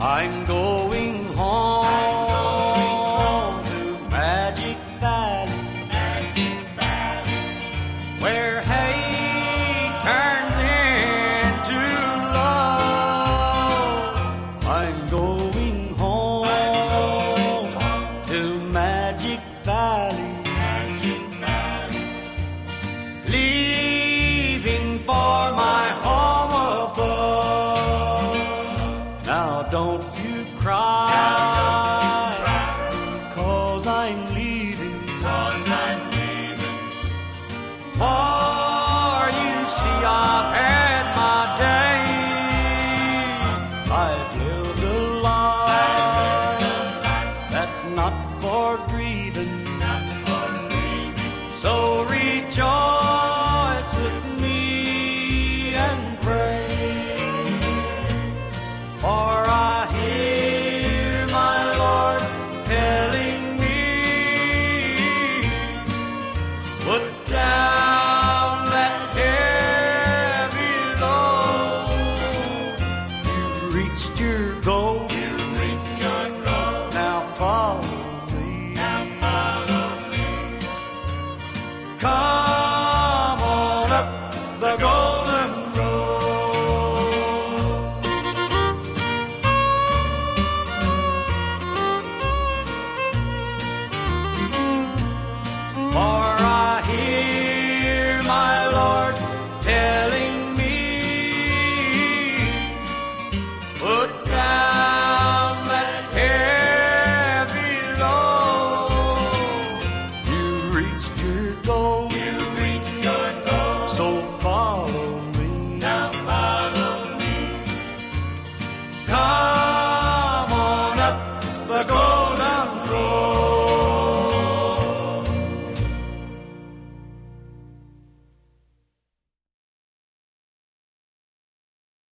I'm going home to Magic Valley, where hate turns into love. I'm going home to Magic Valley, grieving. So rejoice with me and pray. For I hear my Lord telling me, put down the golden